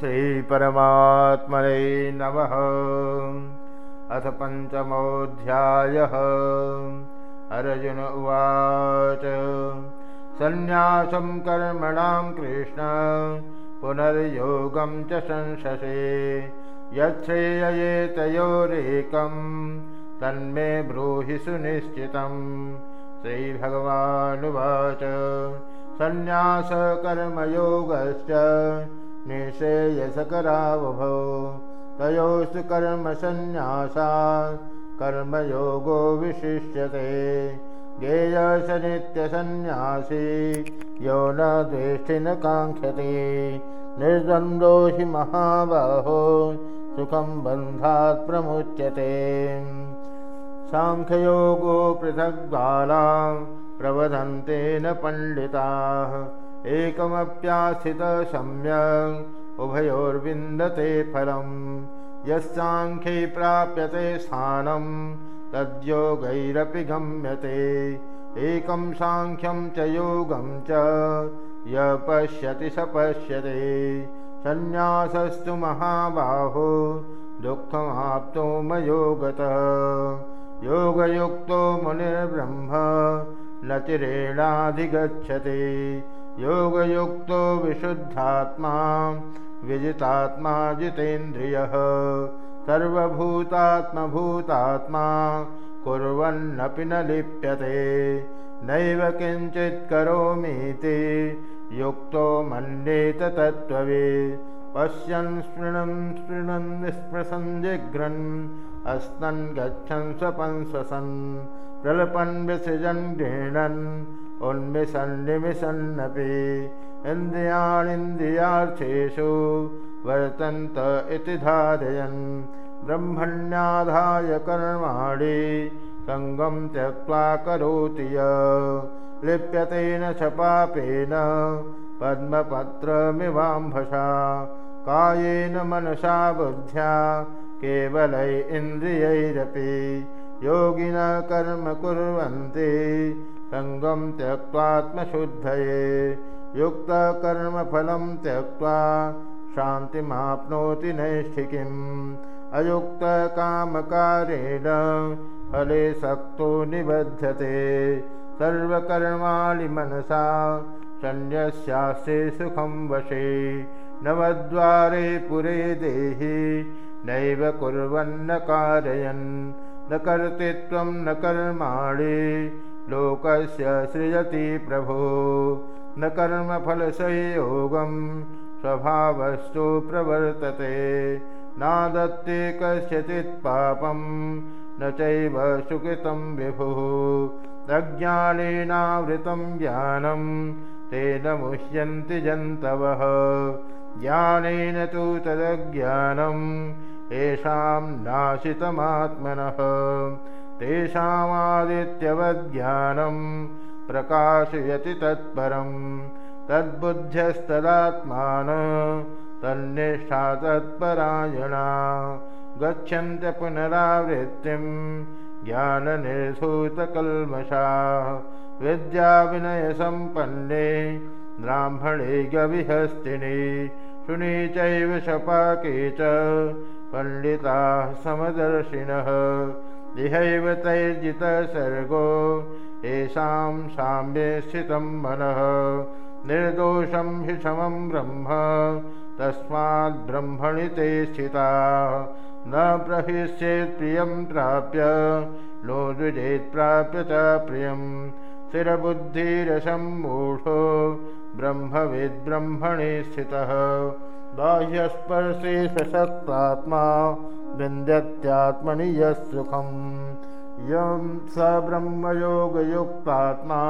श्रीपरमात्मने नमः। अथ पञ्चमोऽध्यायः। अर्जुन उवाच। सन्न्यासं कर्मणां कृष्ण पुनर्योगं च संशसे। तयोरेकं तन्मे ब्रूहि सुनिश्चितम् श्रीभगवानुवाच। सन्न्यासकर्मयोगश्च निःशेयसकरावभौ तयोस्तु कर्मसन्न्यासा कर्मयोगो विशिष्यते। गेयस नित्यसन्न्यासी यो न द्वेष्टि न काङ्क्षते। निर्द्वन्द्वो हि महाबाहो सुखं बन्धात् प्रमुच्यते। साङ्ख्ययोगो पृथग्बालां प्रवदन्ते न पण्डिताः एकमप्यास्थितसम्यक् उभयोर्विन्दते फलं यस्साङ्ख्यै प्राप्यते स्थानं तद्योगैरपि गम्यते। एकं साङ्ख्यं च योगं च। य पश्यति स पश्यते सन्न्यासस्तु महाबाहो। दुःखमाप्तो मयोगतः। योगयुक्तो मुनिर्ब्रह्म। न चिरेणाधिगच्छति योगयुक्तो विशुद्धात्मा विजितात्मा जितेन्द्रियः। सर्वभूतात्मभूतात्मा कुर्वन्नपि न लिप्यते। नैव किञ्चित् करोमीति युक्तो मन्येत तत्त्ववे। पश्यन् स्पृणन् स्पृणन् निःस्पृशन् जिघ्रन् अस्तन् गच्छन् स्वपन् स्वसन्। प्रलपन् विसृजन् गृह्णन् उन्मिषन्निमिषन्नपि इन्द्रियाणिन्द्रियार्थेषु वर्तन्त इति धारयन्। ब्रह्मण्याधाय कर्माणि सङ्गं त्यक्त्वा करोति य। लिप्यतेन च पापेन पद्मपत्रमिवाम्भसा। कायेन मनसा बुद्ध्या केवलै इन्द्रियैरपि योगिनः कर्म कुर्वन्ति। सङ्गं त्यक्त्वात्मशुद्धये युक्तकर्मफलं त्यक्त्वा शान्तिमाप्नोति नैष्ठिकीम्। अयुक्तकामकारेण फले सक्तो निबध्यते। सर्वकर्माणि मनसा सन्न्यस्यास्ते सुखं वशे। नवद्वारे पुरे देहि नैव कुर्वन्न कारयन् न कर्तृत्वं न कर्माणि लोकस्य सृजति प्रभो। न कर्मफलसंयोगं स्वभावस्तु प्रवर्तते। नादत्ते कस्यचित् पापं न चैव सुकृतं विभुः। अज्ञानेनावृतं ज्ञानं तेन मुह्यन्ति जन्तवः। ज्ञानेन तु तदज्ञानं येषां नाशितमात्मनः। तेषामादित्यवज्ञानं प्रकाशयति तत्परं। तद्बुद्ध्यस्तदात्मान तन्निष्ठा तत्परायणा। गच्छन्त्य पुनरावृत्तिं ज्ञाननिर्धूतकल्मषा विद्याविनयसम्पन्ने ब्राह्मणे गविहस्तिनि शुनि चैव शपाके च पण्डिताः समदर्शिनः। इहैव तैर्जितसर्गो येषां साम्ये स्थितं मनः। निर्दोषं हि समं ब्रह्म तस्माद्ब्रह्मणि ते स्थिताः। न प्रहिष्येत् प्रियं प्राप्य नो द्विजेत् प्राप्य च प्रियं। स्थिरबुद्धिरसम्मूढो ब्रह्मविद्ब्रह्मणि स्थितः बाह्यस्पर्शे सशक्तात्मा विन्द्यत्यात्मनि यः सुखम् यं स ब्रह्मयोगयुक्तात्मा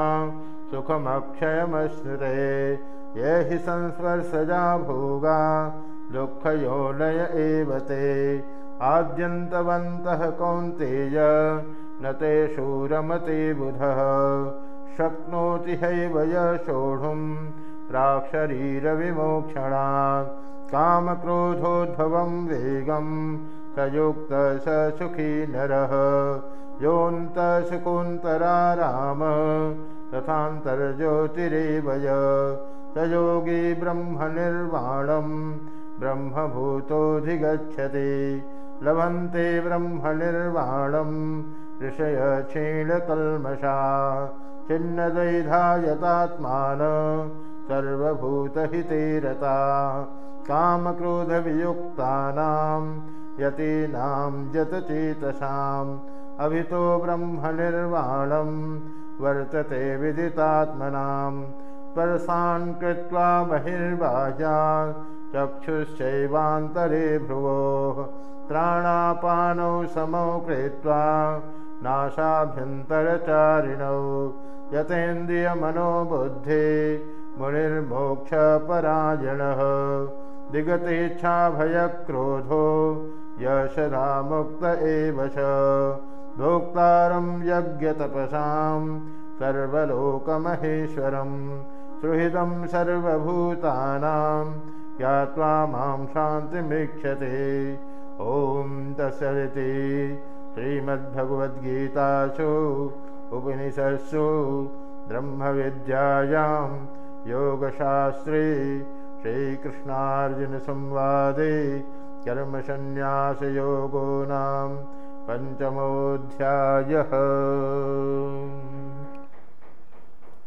सुखमक्षयमश्नुते। ये हि संस्पर्शजा भोगा दुःखयोनय एव ते। आद्यन्तवन्तः कौन्तेय न ते शूरमते बुधः। शक्नोति हैव य सोढुं प्राक्शरीरविमोक्षणात् कामक्रोधोद्भवं वेगं स युक्त स सुखी नरः। योऽन्तसुकोऽन्तराराम तथान्तर्ज्योतिरेव य स योगी ब्रह्मनिर्वाणं ब्रह्मभूतोऽधिगच्छति। लभन्ते ब्रह्मनिर्वाणं ऋषय क्षीणकल्मषा। छिन्नदैधायतात्मान सर्वभूतहिते रता कामक्रोधवियुक्तानां यतीनां यतचेतसाम् अभितो ब्रह्मनिर्वाणं वर्तते विदितात्मनां। परसान् कृत्वा बहिर्बाह्यान् चक्षुश्चैवान्तरे भ्रुवोः। त्राणापानौ समौ कृत्वा नाशाभ्यन्तरचारिणौ। यतेन्द्रियमनोबुद्धे मुनिर्मोक्षपरायणः। दिगतेच्छाभयक्रोधो यशदा मुक्त एव च। भोक्तारं यज्ञतपसां सर्वलोकमहेश्वरं। सुहृदं सर्वभूतानां ज्ञात्वा मां शान्तिमीक्षते। ॐ तस्सति श्रीमद्भगवद्गीतासु उपनिषत्सु ब्रह्मविद्यायां योगशास्त्रे श्रीकृष्णार्जुनसंवादे कर्मसन्न्यासयोगो नाम पञ्चमोऽध्यायः